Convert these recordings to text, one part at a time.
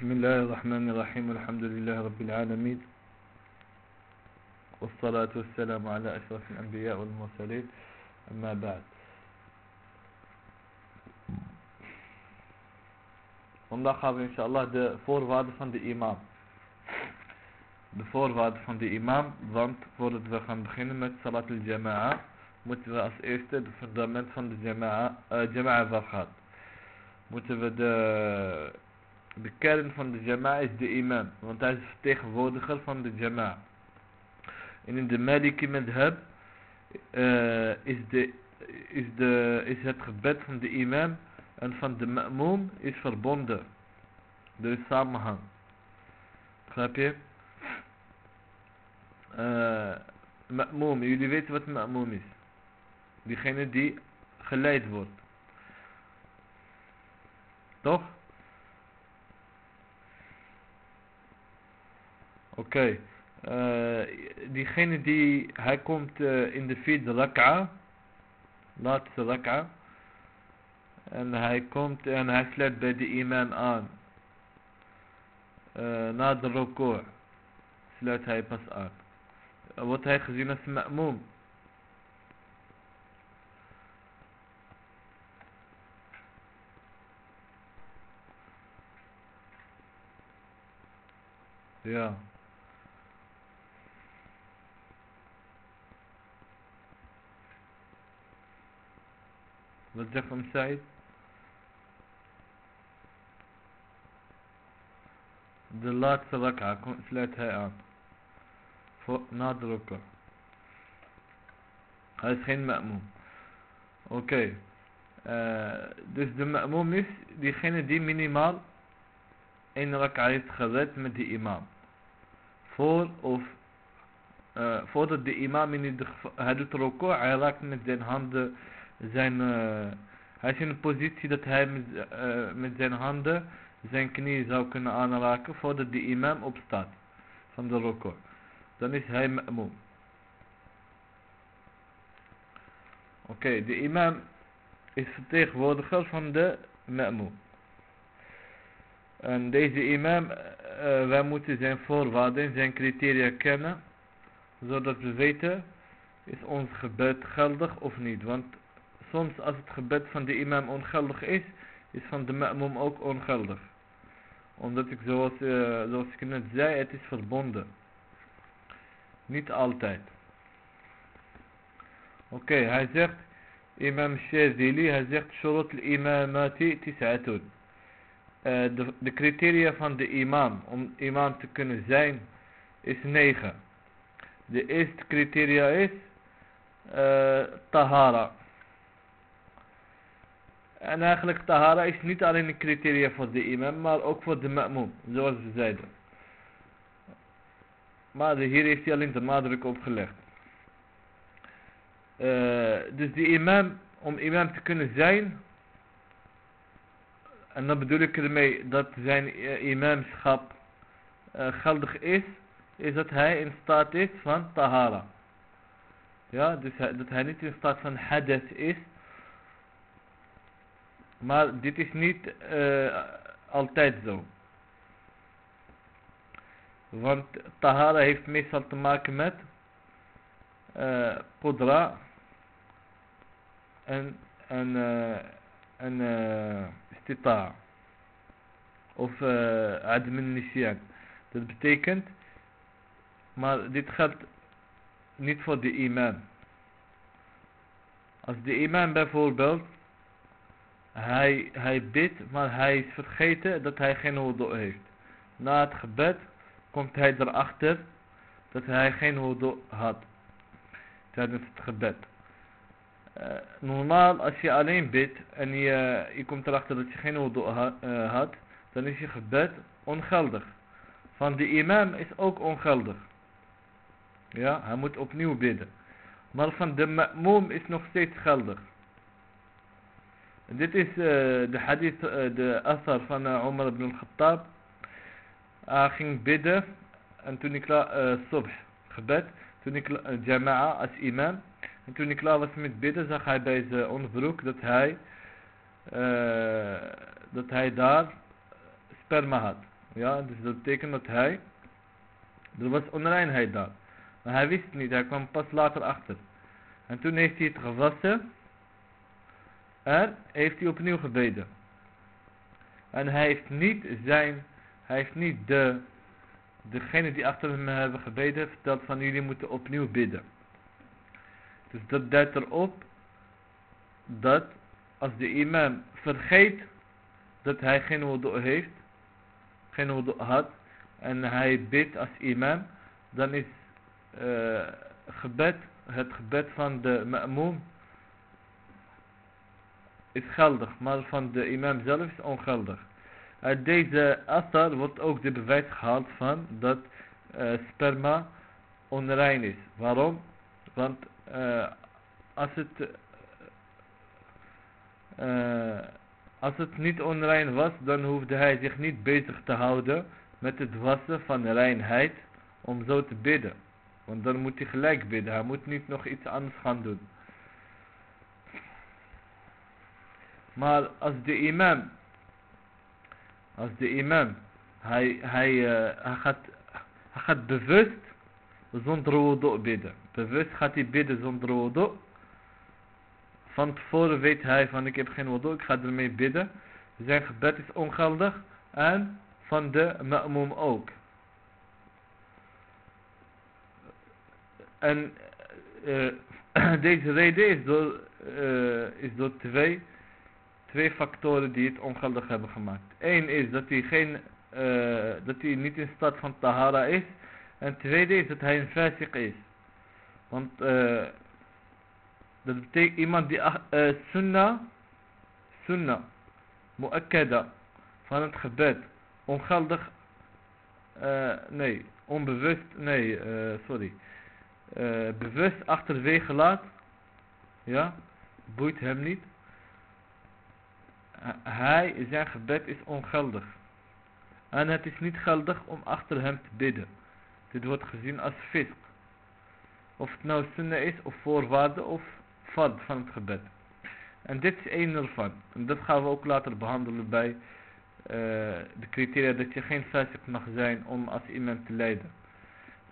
بسم الله الرحمن الرحيم الحمد لله رب العالمين والصلاة والسلام على أشرف الأنبياء والمرسلين أما بعد Vandaag gaan we inshallah de voorwaarden van de imam. De voorwaarden van de imam, want voordat we gaan beginnen met salat al-jama'a, moeten we als eerste het fundament van de jama'a, uh, jama'a. Moeten we de, de kern van de jama'a is de imam, want hij is vertegenwoordiger van de jama'a. En in de Maliki madhab uh, is, de, is, de, het gebed van de imam en van de ma'moom is verbonden. Er is samenhang. Begrijp je? Uh, jullie weten wat ma'moom is. Diegene die geleid wordt. Toch? Oké. Uh, diegene die, hij komt uh, in de vierde rak'a. Laatste rak'a. En hij komt en hij sluit bij de imam aan. Uh, na de record sluit hij pas aan. Wordt hij gezien als ma'moom. Ja. Wat hem Said? De laatste rak'a sluit hij aan. Voor, na de. Hij is geen ma'moom. Oké. Uh, dus de ma'moom is diegene die minimaal één rak'a heeft gered met de imam. Voor of uh, voordat de imam in de hij doet rak'a, hij raakt met zijn handen zijn, hij is in een positie dat hij met, uh, met zijn handen zijn knie zou kunnen aanraken voordat de imam opstaat van de record. Dan is hij ma'moom. Oké, de imam is vertegenwoordiger van de ma'moom. En deze imam, uh, wij moeten zijn voorwaarden, zijn criteria kennen, zodat we weten, is ons gebed geldig of niet. Want soms als het gebed van de imam ongeldig is, is van de ma'moom ook ongeldig. Omdat ik zoals, uh, zoals ik net zei, het is verbonden. Niet altijd. Oké, hij zegt, imam Shazili, hij zegt, shurut al-imamati tis'atun. Uh, de, de criteria van de imam, om imam te kunnen zijn, is 9. De eerste criteria is, uh, tahara. En eigenlijk tahara is niet alleen een criteria voor de imam, maar ook voor de ma'moom, zoals we zeiden. Maar hier heeft hij alleen de nadruk op gelegd. Uh, dus de imam, om imam te kunnen zijn, en dan bedoel ik ermee dat zijn uh, imamschap uh, geldig is, is dat hij in staat is van tahara. Ja, dus dat hij niet in staat van hadith is, maar dit is niet uh, altijd zo. Want tahara heeft meestal te maken met uh, qudra en, en, uh, en istita. Of uh. Dat betekent, maar dit geldt niet voor de imam. Als de imam bijvoorbeeld hij, hij bidt, maar hij is vergeten dat hij geen wudu heeft. Na het gebed komt hij erachter dat hij geen wudu had. Tijdens het gebed. Uh, normaal als je alleen bidt en je, komt erachter dat je geen wudu uh, had, dan is je gebed ongeldig. Van de imam is ook ongeldig. Ja, hij moet opnieuw bidden. Maar van de ma'moom is nog steeds geldig. Dit is uh, de hadith, uh, de asar van uh, Omar ibn al-Khattab. Hij ging bidden en toen ik klaar, subh, gebed, toen ik jama'a als imam. En toen ik klaar was met bidden zag hij bij zijn onderbroek dat hij, dat hij daar sperma had. Ja, dus dat betekent dat hij, er was onreinheid daar. Maar hij wist het niet, hij kwam pas later achter. En toen heeft hij het gewassen. En heeft hij opnieuw gebeden. En hij heeft niet zijn, hij heeft niet de, degene die achter hem hebben gebeden verteld van jullie moeten opnieuw bidden. Dus dat duidt erop dat als de imam vergeet dat hij geen wudu heeft, geen wudu had, en hij bidt als imam, dan is uh, gebed, het gebed van de ma'moom is geldig, maar van de imam zelf is ongeldig. Uit deze atar wordt ook de bewijs gehaald van dat uh, sperma onrein is. Waarom? Want uh, als het uh, als het niet onrein was, dan hoefde hij zich niet bezig te houden met het wassen van reinheid om zo te bidden. Want dan moet hij gelijk bidden, hij moet niet nog iets anders gaan doen. Maar als de imam, als de imam, hij, hij, uh, hij, gaat, hij gaat bewust zonder wudu bidden. Bewust gaat hij bidden zonder wudu. Van tevoren weet hij van ik heb geen wudu, ik ga ermee bidden. Zijn gebed is ongeldig. En van de ma'moom ook. En uh, deze reden is door, uh, is door twee, twee factoren die het ongeldig hebben gemaakt. Eén is dat hij, geen, uh, dat hij niet in staat van tahara is. En tweede is dat hij een fasik is. Want dat betekent iemand die uh, sunnah, sunnah, mu'akkada van het gebed, ongeldig, nee, onbewust, nee, sorry, bewust achterwege laat, ja, boeit hem niet. Hij, zijn gebed is ongeldig. En het is niet geldig om achter hem te bidden. Dit wordt gezien als fisk. Of het nou sunnah is, of voorwaarde, of fard van het gebed. En dit is één ervan. En dat gaan we ook later behandelen bij uh, de criteria dat je geen fasik mag zijn om als imam te leiden.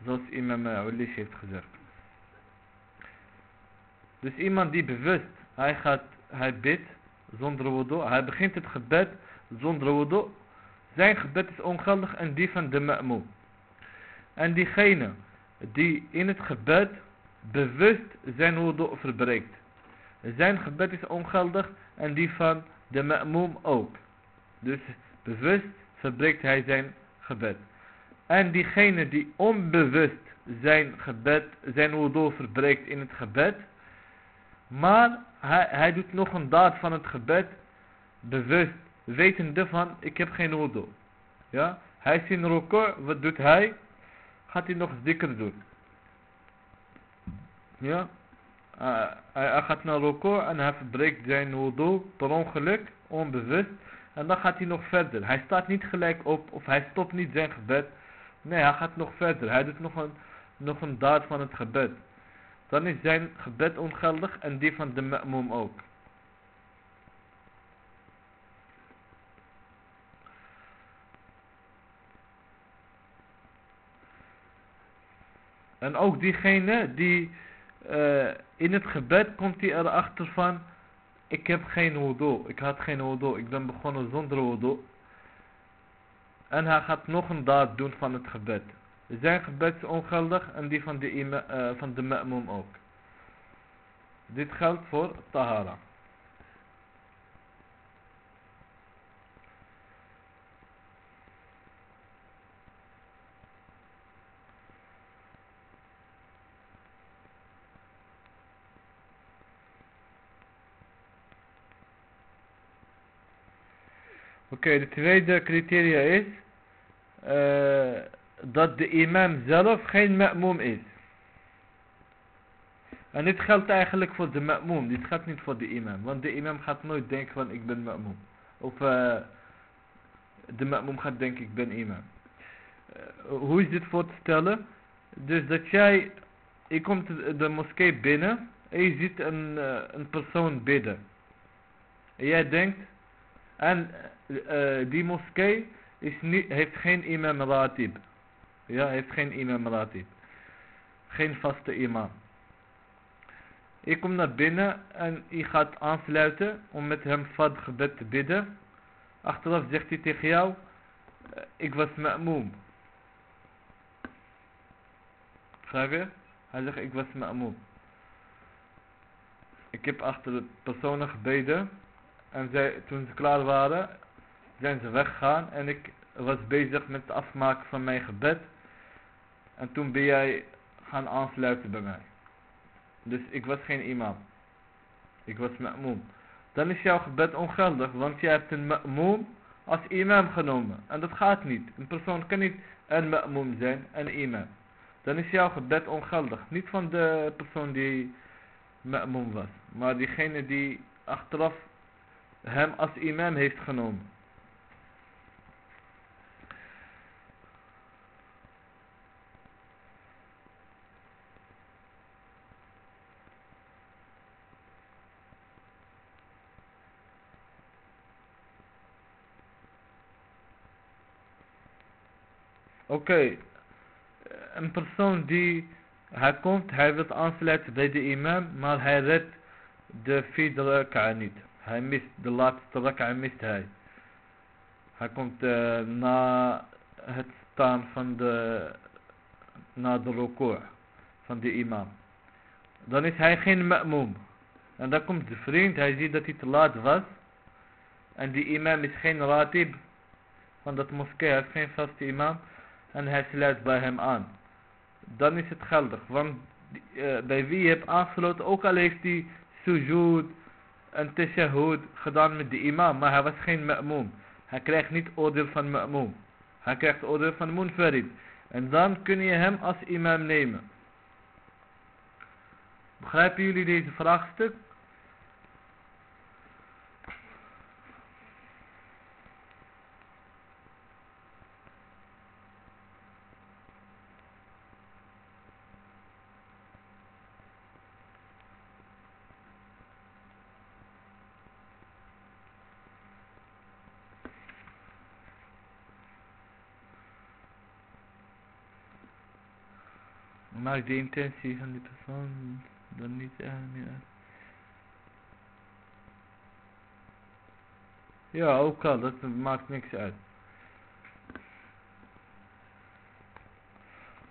Zoals imam Ulish heeft gezegd. Dus iemand die bewust, hij gaat, hij bidt zonder wudu, hij begint het gebed zonder wudu. Zijn gebed is ongeldig en die van de ma'moe. En diegene die in het gebed bewust zijn wudu verbreekt. Zijn gebed is ongeldig en die van de ma'moom ook. Dus bewust verbreekt hij zijn gebed. En diegene die onbewust zijn gebed, zijn wudu verbreekt in het gebed. Maar hij, doet nog een daad van het gebed. Bewust, wetende van ik heb geen wudu. Ja, hij is in ruku, wat doet hij? Gaat hij nog dikker doen. Ja. Uh, hij gaat naar record en hij verbreekt zijn wudu per ongeluk, onbewust. En dan gaat hij nog verder. Hij staat niet gelijk op of hij stopt niet zijn gebed. Nee, hij gaat nog verder. Hij doet nog een, nog een daad van het gebed. Dan is zijn gebed ongeldig en die van de ma'moom ook. En ook diegene die uh, in het gebed komt hij erachter van, ik heb geen wudu, ik had geen wudu, ik ben begonnen zonder wudu. En hij gaat nog een daad doen van het gebed. Zijn gebed is ongeldig en die van de, uh, van de ma'moom ook. Dit geldt voor tahara. Oké, de tweede criteria is uh, dat de imam zelf geen ma'moom is. En dit geldt eigenlijk voor de ma'moom, dit gaat niet voor de imam. Want de imam gaat nooit denken van ik ben ma'moom. Of uh, de ma'moom gaat denken ik ben imam. Uh, hoe is dit voor te stellen? Dus dat jij, je komt de, moskee binnen en je ziet een, een persoon bidden. En jij denkt, en die moskee is niet, heeft geen imam ratib. Ja, heeft geen imam ratib. Geen vaste imam. Ik kom naar binnen en hij gaat aansluiten om met hem fad gebed te bidden. Achteraf zegt hij tegen jou, eh, ik was ma'moom. Begrijp je? Hij zegt, ik was ma'moom. Ik heb achter de personen gebeden. En zij, toen ze klaar waren, zijn ze weggegaan. En ik was bezig met het afmaken van mijn gebed. En toen ben jij gaan aansluiten bij mij. Dus ik was geen imam. Ik was ma'moom. Dan is jouw gebed ongeldig, want jij hebt een ma'moom als imam genomen. En dat gaat niet. Een persoon kan niet een ma'moom zijn, een imam. Dan is jouw gebed ongeldig. Niet van de persoon die ma'moom was. Maar diegene die achteraf hem als imam heeft genomen. Oké, een persoon die, hij komt, hij wil aansluiten bij de imam, maar hij redt de vierde raka niet. Hij mist, de laatste raka mist hij. Hij komt uh, na het staan van de, na de record van de imam. Dan is hij geen ma'moom. En dan komt de vriend, hij ziet dat hij te laat was. En die imam is geen ratib van dat moskee, hij is geen vaste imam en hij sluit bij hem aan. Dan is het geldig. Want uh, bij wie je hebt aangesloten, ook al heeft hij sujud en tashahud gedaan met de imam, maar hij was geen ma'moom. Hij krijgt niet oordeel van ma'moom. Hij krijgt oordeel van munfarid. En dan kun je hem als imam nemen. Begrijpen jullie deze vraagstuk? Maakt de intentie van die persoon dan niet meer uit. Ja, ook al, dat maakt niks uit.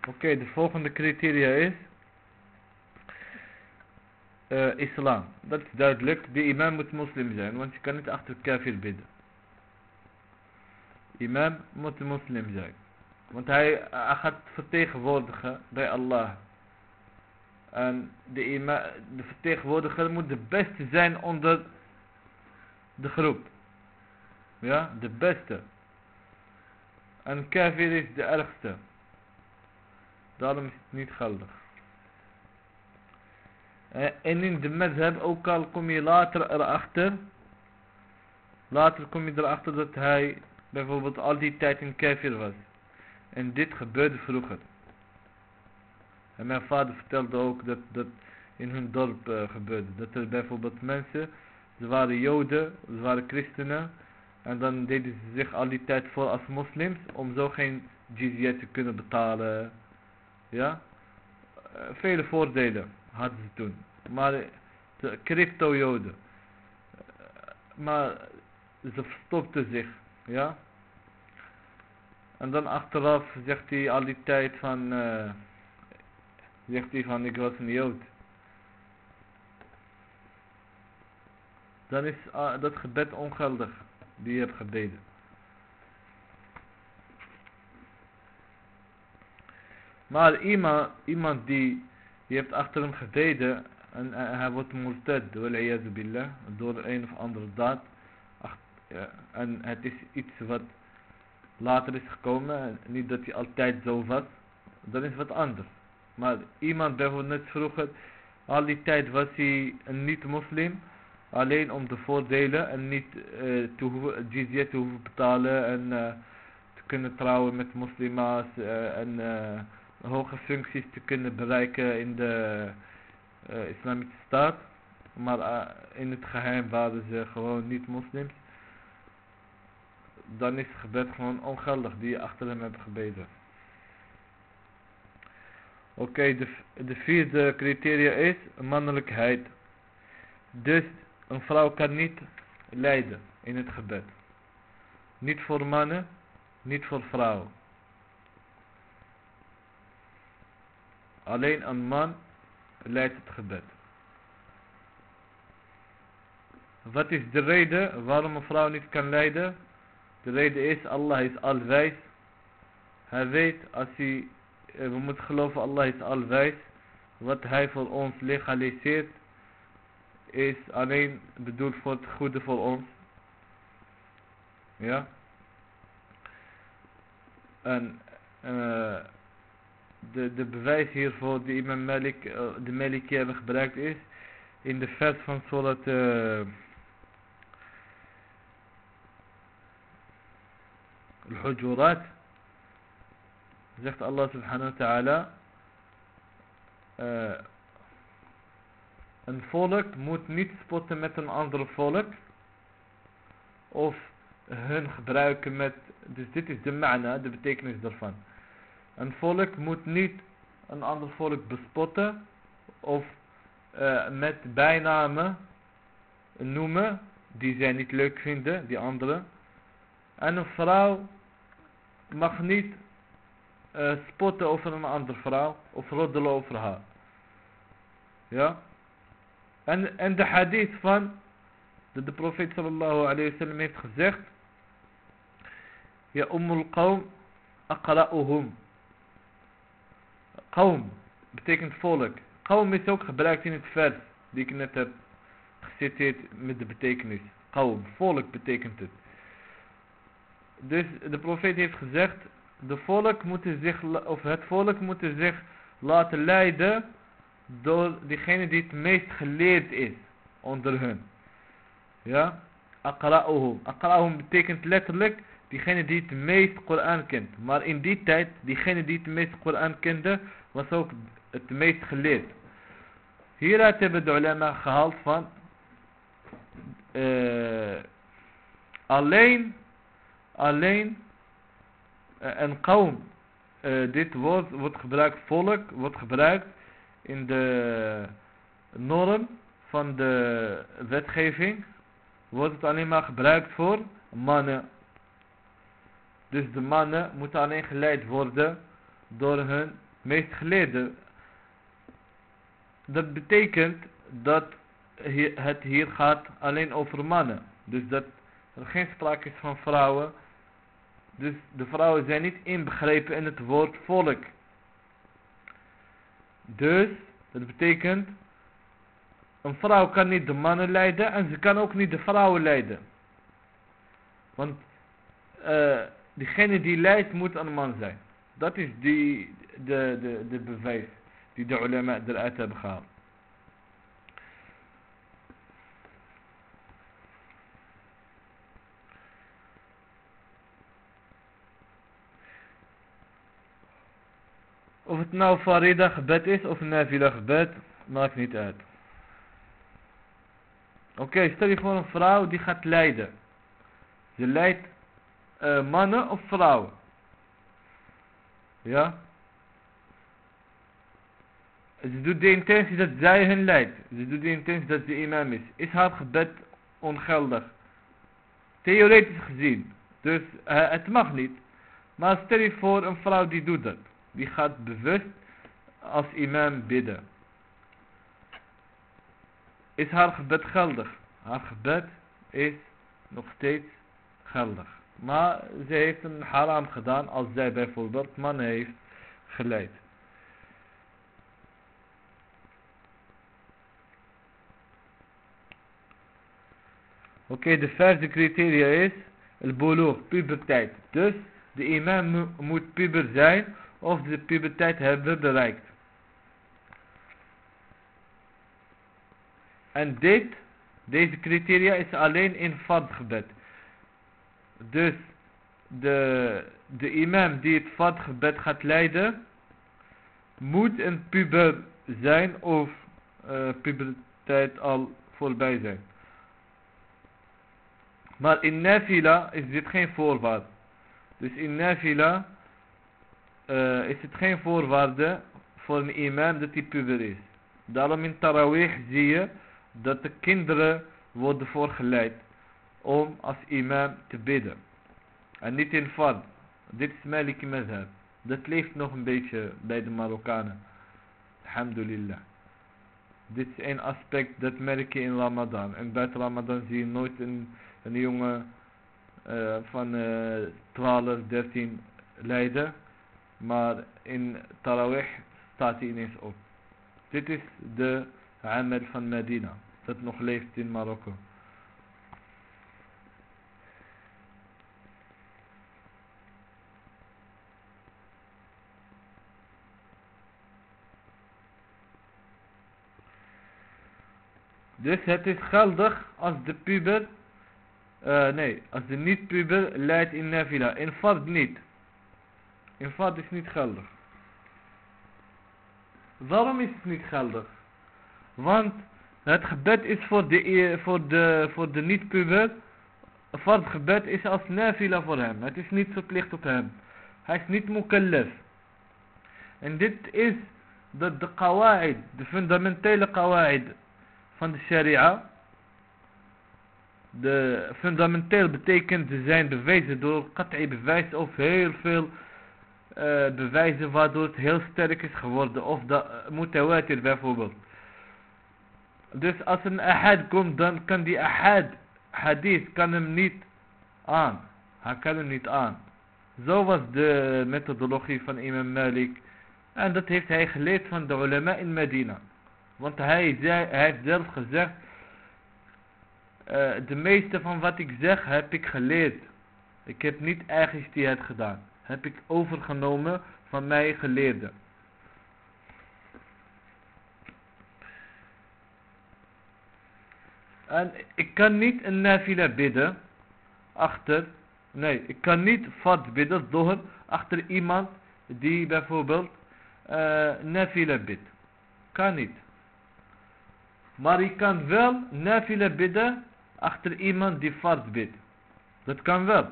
Oké, de volgende criteria is uh, islam. Dat is duidelijk. De imam moet moslim zijn, want je kan niet achter kafir bidden. Imam moet moslim zijn. Want hij, hij gaat vertegenwoordigen bij Allah. En de, de vertegenwoordiger moet de beste zijn onder de groep. Ja, de beste. En kafir is de ergste. Daarom is het niet geldig. En in de madhab, ook al kom je later erachter. Later kom je erachter dat hij bijvoorbeeld al die tijd een kafir was. En dit gebeurde vroeger. En mijn vader vertelde ook dat dat in hun dorp uh, gebeurde. Dat er bijvoorbeeld mensen, ze waren joden, ze waren christenen. En dan deden ze zich al die tijd voor als moslims om zo geen jizya te kunnen betalen. Ja. Uh, vele voordelen hadden ze toen. Maar de crypto joden. Uh, maar ze verstopten zich. Ja. En dan achteraf zegt hij al die tijd van, uh, zegt hij van ik was een jood. Dan is uh, dat gebed ongeldig die je hebt gebeden. Maar iemand, iemand die, je hebt achter hem gebeden en uh, hij wordt murtad, door een of andere daad. Ach, en het is iets wat later is gekomen, niet dat hij altijd zo was, dan is wat anders. Maar iemand bijvoorbeeld net vroeger, al die tijd was hij een niet-moslim, alleen om de voordelen en niet uh, te hoeven, jizya te hoeven betalen en uh, te kunnen trouwen met moslima's uh, en hoge functies te kunnen bereiken in de islamitische staat. Maar in het geheim waren ze gewoon niet-moslims dan is het gebed gewoon ongeldig die je achter hem hebt gebeden. Oké, de, de vierde criteria is mannelijkheid. Dus een vrouw kan niet lijden in het gebed. Niet voor mannen, niet voor vrouwen. Alleen een man leidt het gebed. Wat is de reden waarom een vrouw niet kan leiden? De reden is, Allah is alwijs. Hij weet, als hij, eh, we moeten geloven, Allah is alwijs. Wat hij voor ons legaliseert, is alleen bedoeld voor het goede voor ons. Ja. En uh, de, de bewijs hiervoor die Imam Malik, uh, de Maliki hebben gebruikt is in de vers van Surat uh, Al-Hujurat zegt Allah subhanahu wa ta'ala uh, een volk moet niet spotten met een ander volk of hun gebruiken met, dus dit is de ma'na, de betekenis daarvan. Een volk moet niet een ander volk bespotten of uh, met bijnamen noemen die zij niet leuk vinden, die anderen. En een vrouw mag niet uh, spotten over een andere vrouw of roddelen over haar. Ja? En, en de hadith van de, de profeet sallallahu alayhi heeft gezegd Ja ummul qawm aqra'uhum Qawm betekent volk. Qawm is ook gebruikt in het vers die ik net heb geciteerd met de betekenis. Qawm, volk betekent het. Dus de profeet heeft gezegd, de volk moeten zich, of het volk moet zich laten leiden door diegene die het meest geleerd is onder hun. Ja? Aqra'uhum. Aqra'uhum betekent letterlijk diegene die het meest Koran kent. Maar in die tijd, diegene die het meest Koran kende, was ook het meest geleerd. Hieruit hebben de ulama gehaald van uh, alleen, alleen uh, een kaum. Uh, dit woord wordt gebruikt, volk wordt gebruikt in de norm van de wetgeving wordt het alleen maar gebruikt voor mannen. Dus de mannen moeten alleen geleid worden door hun meest geleerde. Dat betekent dat het hier gaat alleen over mannen. Dus dat er geen sprake is van vrouwen. Dus de vrouwen zijn niet inbegrepen in het woord volk. Dus, dat betekent, een vrouw kan niet de mannen leiden en ze kan ook niet de vrouwen leiden. Want uh, diegene die leidt moet een man zijn. Dat is die, de, de, de bewijs die de ulama eruit hebben gehaald. Of het nou farida gebed is of nafila gebed, maakt niet uit. Oké, stel je voor een vrouw die gaat lijden. Ze leidt uh, mannen of vrouwen. Ja? Ze doet de intentie dat zij hen leidt. Ze doet de intentie dat ze imam is. Is haar gebed ongeldig? Theoretisch gezien. Dus uh, het mag niet. Maar stel je voor een vrouw die doet dat die gaat bewust als imam bidden. Is haar gebed geldig? Haar gebed is nog steeds geldig. Maar ze heeft een haram gedaan als zij bijvoorbeeld man heeft geleid. Oké, de vijfde criteria is het bulugh, puberteit. Dus de imam moet puber zijn of de puberteit hebben bereikt. En dit, deze criteria is alleen in fadgebed. Dus de, de imam die het fadgebed gaat leiden, moet een puber zijn of uh, puberteit al voorbij zijn. Maar in nafila is dit geen voorwaarde. Dus in nafila uh, is het geen voorwaarde voor een imam dat hij puber is. Daarom in tarawih zie je dat de kinderen worden voorgeleid om als imam te bidden. En niet in fard. Dit is Maliki Mazhab. Dat leeft nog een beetje bij de Marokkanen. Alhamdulillah. Dit is één aspect dat merk je in Ramadan. En buiten Ramadan zie je nooit een, jongen uh, van uh, 12, 13 lijden. Maar in Tarawih staat hij ineens op. Dit is de amal van Medina. Dat nog leeft in Marokko. Dus het is geldig als de puber, uh, nee, als de niet-puber leidt in nafila. In fard niet. In fard is niet geldig. Waarom is het niet geldig? Want het gebed is voor de, voor de, voor de niet-puber. Fard gebed is als nafila voor hem. Het is niet verplicht op hem. Hij is niet mukallaf. En dit is dat de qawaid, de fundamentele qawaid van de sharia. De fundamenteel betekent ze zijn bewezen door qat'i bewijs of heel veel uh, bewijzen waardoor het heel sterk is geworden. Of de uh, mutawatir bijvoorbeeld. Dus als een ahad komt dan kan die ahad hadith kan hem niet aan. Hij kan hem niet aan. Zo was de methodologie van imam Malik. En dat heeft hij geleerd van de ulama in Medina. Want hij, zei, hij heeft zelf gezegd, uh, de meeste van wat ik zeg heb ik geleerd. Ik heb niet eigen het gedaan. Heb ik overgenomen van mij geleerde. En ik kan niet een nafila bidden achter, nee, ik kan niet fard bidden door achter iemand die bijvoorbeeld uh, nafila bidt. Kan niet. Maar je kan wel nafila bidden achter iemand die fard bidt. Dat kan wel.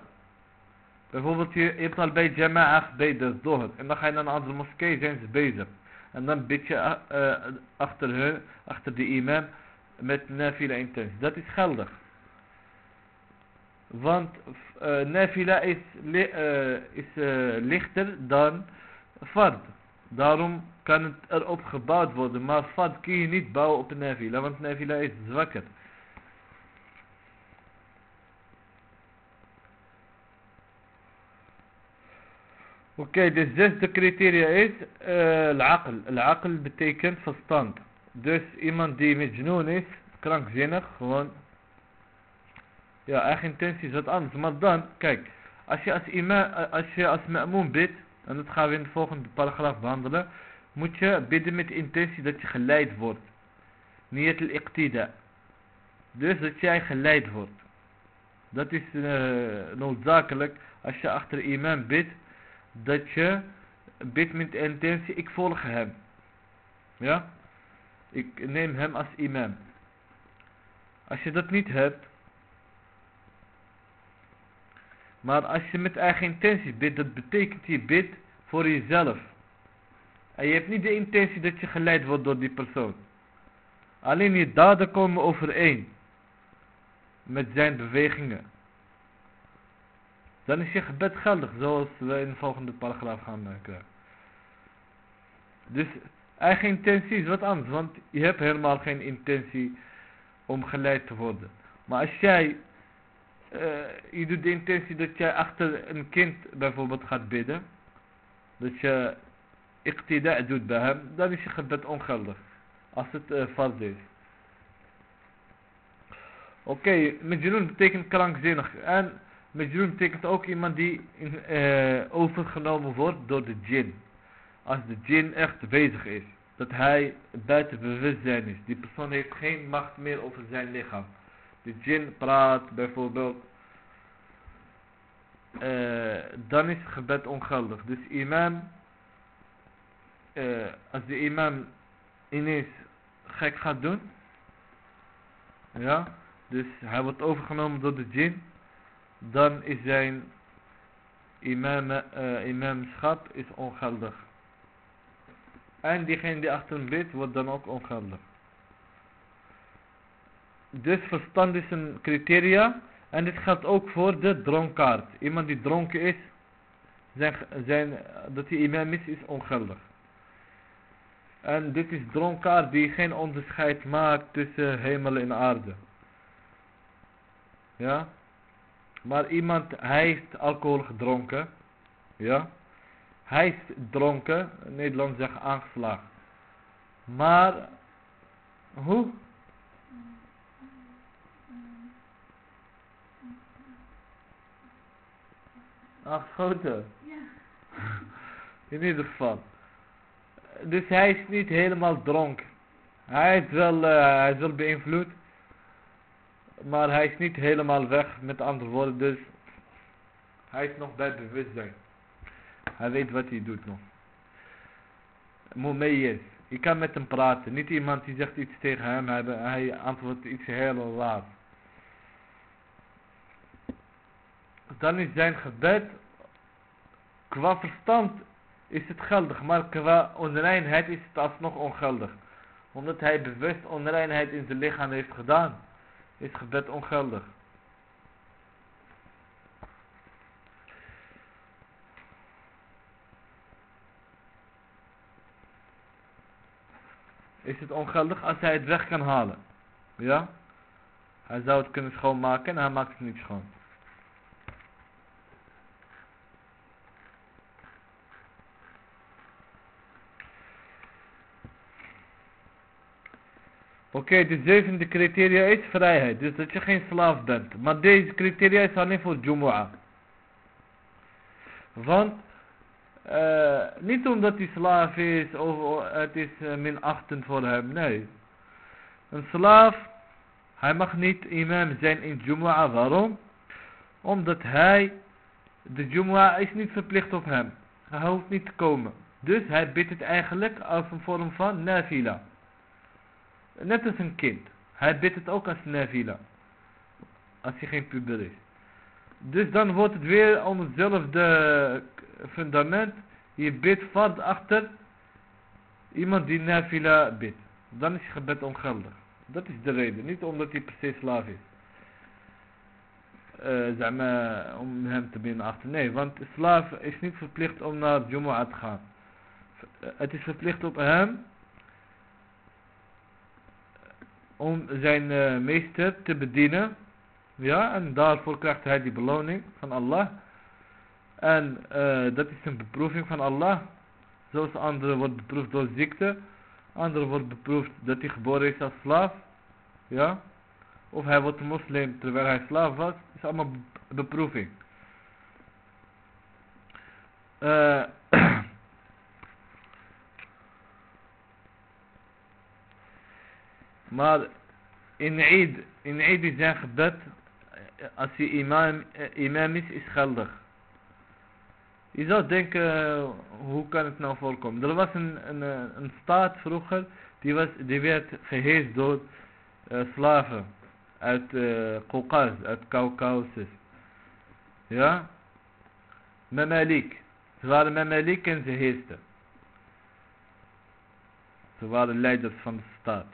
Bijvoorbeeld je, hebt al bij jama'ah bij de zohar. En dan ga je naar een andere moskee, zijn ze bezig. En dan bid je uh, achter, hun, achter de imam met nafila intentie. Dat is geldig. Want uh, is, lichter dan fard. Daarom kan het erop gebouwd worden. Maar fad kun je niet bouwen op nafila. Want nafila is zwakker. Oké, okay, de zesde criteria is uh, al-aql. Al-aql betekent verstand. Dus iemand die met is, krankzinnig, gewoon. Ja, eigen intentie is wat anders. Maar dan, kijk, als je als imam, als je als ma'moon bidt, en dat gaan we in de volgende paragraaf behandelen, moet je bidden met intentie dat je geleid wordt. Niet al-iqtida. Dus dat jij geleid wordt. Dat is uh, noodzakelijk als je achter imam bidt, dat je bidt met de intentie, ik volg hem. Ja? Ik neem hem als imam. Als je dat niet hebt, maar als je met eigen intentie bidt, dat betekent je bidt voor jezelf. En je hebt niet de intentie dat je geleid wordt door die persoon. Alleen je daden komen overeen. Met zijn bewegingen. Dan is je gebed geldig. Zoals we in de volgende paragraaf gaan merken. Dus eigen intentie is wat anders. Want je hebt helemaal geen intentie om geleid te worden. Maar als jij... Uh, je doet de intentie dat jij achter een kind bijvoorbeeld gaat bidden. Dat je iqtida doet bij hem, dan is je gebed ongeldig. Als het uh, is. Oké, okay, betekent krankzinnig. En majnoon betekent ook iemand die uh, overgenomen wordt door de djinn. Als de djinn echt bezig is. Dat hij buiten bewustzijn is. Die persoon heeft geen macht meer over zijn lichaam. De djinn praat bijvoorbeeld. Uh, dan is het gebed ongeldig. Dus imam uh, als de imam ineens gek gaat doen. Ja, dus hij wordt overgenomen door de djinn. Dan is zijn imam, uh, imamschap is ongeldig. En diegene die achter hem bidt, wordt dan ook ongeldig. Dus verstand is een criteria. En dit geldt ook voor de dronkaard. Iemand die dronken is, zijn, dat hij imam is, is ongeldig. En dit is dronkaard die geen onderscheid maakt tussen hemel en aarde. Ja. Maar iemand, hij heeft alcohol gedronken. Ja. Hij is dronken. In Nederland zeggen aangeslagen. Maar, hoe? Afgeschoten? Ja. In ieder geval. Dus hij is niet helemaal dronken. Hij is wel, uh, hij is wel beïnvloed. Maar hij is niet helemaal weg, met andere woorden. Dus hij is nog bij bewustzijn. Hij weet wat hij doet nog. is. Je kan met hem praten. Niet iemand die zegt iets tegen hem. Hij, hij antwoordt iets heel laat. Dan is zijn gebed. Qua verstand is het geldig. Maar qua onreinheid is het alsnog ongeldig. Omdat hij bewust onreinheid in zijn lichaam heeft gedaan. Is gebed ongeldig. is het ongeldig als hij het weg kan halen. Ja? Hij zou het kunnen schoonmaken en hij maakt het niet schoon. Oké, de zevende criteria is vrijheid. Dus dat je geen slaaf bent. Maar deze criteria is alleen voor Jumu'ah. Want uh, niet omdat hij slaaf is of het is uh, minachtend voor hem, nee. Een slaaf, hij mag niet imam zijn in Jumu'ah. Waarom? Omdat hij, de Jumu'ah is niet verplicht op hem. Hij hoeft niet te komen. Dus hij bidt het eigenlijk als een vorm van nafila. Net als een kind. Hij bidt het ook als nafila. Als hij geen puber is. Dus dan wordt het weer om hetzelfde fundament. Je bidt vast achter iemand die nafila bidt. Dan is je gebed ongeldig. Dat is de reden. Niet omdat hij se slaaf is. Uh, zeg maar, om hem te binnen achter. Nee, want slaaf is niet verplicht om naar Jumu'ah te gaan. Het is verplicht op hem om zijn uh, meester te bedienen ja, en daarvoor krijgt hij die beloning van Allah. En uh, dat is een beproeving van Allah. Zoals anderen wordt beproefd door ziekte. Anderen wordt beproefd dat hij geboren is als slaaf. Ja. Of hij wordt moslim terwijl hij slaaf was. Is allemaal beproeving. Uh, maar in Eid, in Eid is zijn gebed als hij imam, eh, imam is, is geldig. Je zou denken, hoe kan het nou voorkomen? Er was een, een, eh, een staat vroeger, die, was, die werd geheest door slaven uit uh, uit Caucasus. Ja? Mamalik. Ze waren Mamalik en ze heesten. Ze waren leiders van de staat.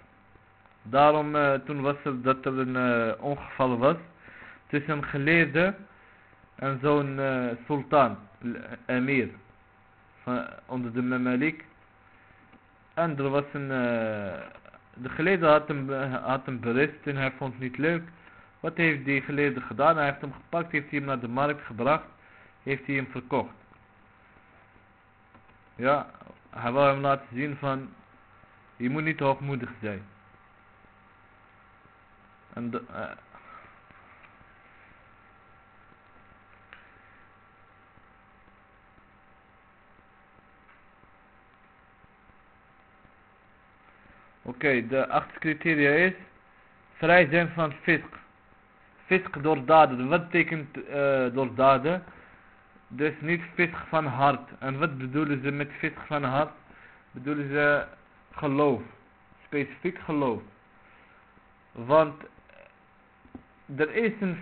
Daarom, uh, toen was er dat er een uh, ongeval was tussen een geleerde en zo'n uh, sultan, emir, van, onder de Mamalik. En er was een, de geleerde had hem, had hem berist en hij vond het niet leuk. Wat heeft die geleerde gedaan? Hij heeft hem gepakt, heeft hij hem naar de markt gebracht, heeft hij hem verkocht. Ja, hij wil hem laten zien van, je moet niet hoogmoedig zijn. En de, uh, Oké, de achtste criteria is vrij zijn van fisk. Fisk door daden. Wat betekent uh, door daden? Dus niet fisk van hart. En wat bedoelen ze met fisk van hart? Bedoelen ze geloof. Specifiek geloof. Want er is een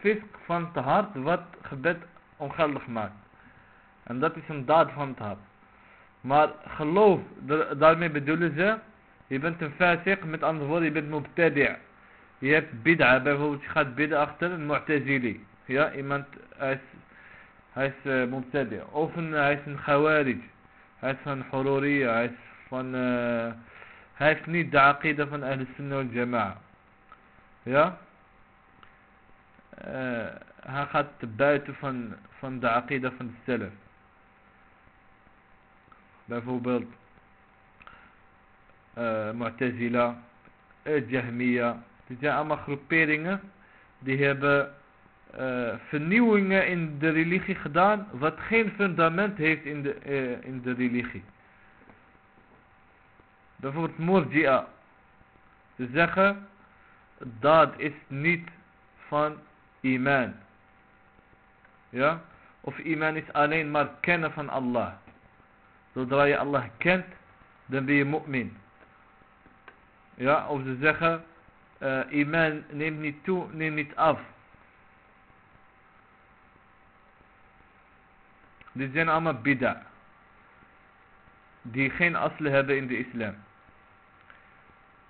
fisk van het hart wat gebed ongeldig maakt. En dat is een daad van het hart. Maar geloof, daarmee bedoelen ze, je bent een fasik, met andere woorden, je bent mubtadi'. Je hebt bid'a, bijvoorbeeld je gaat bidden achter een mu'tazili. Ja, iemand, hij is, hij is uh. Of een, hij is een khawarij. Hij is van hururiya, hij is van, uh, hij heeft niet de aqida van Ahl Sunnah wal Jama'a. Ja? Uh, hij gaat buiten van, van de aqida van de zelf. Bijvoorbeeld uh, Mu'tazila, Jahmiya. Dit zijn allemaal groeperingen die hebben uh, vernieuwingen in de religie gedaan wat geen fundament heeft in de, in de religie. Bijvoorbeeld Murji'a. Ze zeggen dat is niet van iman. Ja? Of iman is alleen maar kennen van Allah. Zodra je Allah kent, dan ben je mu'min. Ja, of ze zeggen, uh, iman neemt niet toe, neemt niet af. Dit zijn allemaal bid'a. Die geen asle hebben in de islam.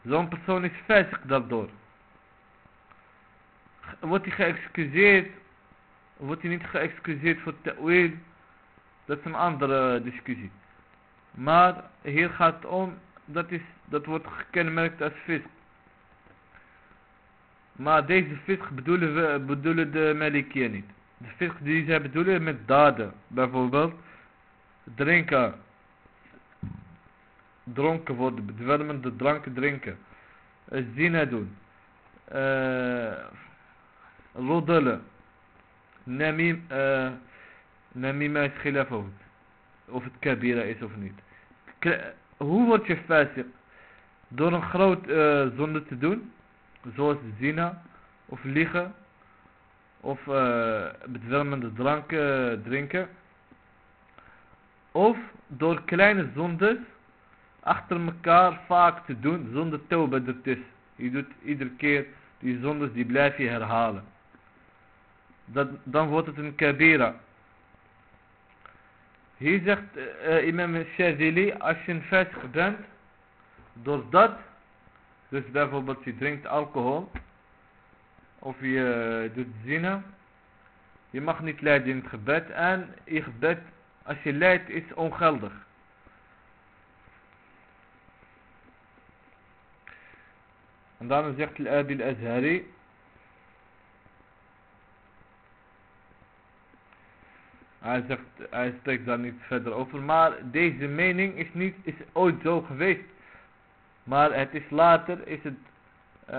Zo'n persoon is fasik daardoor. Wordt hij geëxcuseerd? Wordt hij niet geëxcuseerd voor ta'wil? Dat is een andere discussie. Maar hier gaat het om, dat, is, dat wordt gekenmerkt als vis. Maar deze vis bedoelen, we, bedoelen de Malikiën niet. De vis die zij bedoelen met daden. Bijvoorbeeld drinken. Dronken worden. Bedwelmende dranken drinken. Zina doen. Uh, roddelen. Namim, uh, namima is of het kabira is of niet. Hoe word je fasik? Door een groot uh, zonde te doen, zoals zina, of liegen, of uh, bedwelmende drank uh, drinken, of door kleine zondes achter elkaar vaak te doen, zonder tauba ertussen. Je doet iedere keer die zondes, die blijf je herhalen. Dat, dan wordt het een kabira. Hier zegt uh, imam Shazili, als je een vestig bent, doordat, dus bijvoorbeeld je drinkt alcohol, of je uh, doet zina, je mag niet leiden in het gebed en je gebed, als je leidt, is ongeldig. En daarom zegt Al-Abi al-Azhari, Hij, zegt, hij spreekt daar niet verder over. Maar deze mening is, niet, is ooit zo geweest. Maar het is later, is het, uh,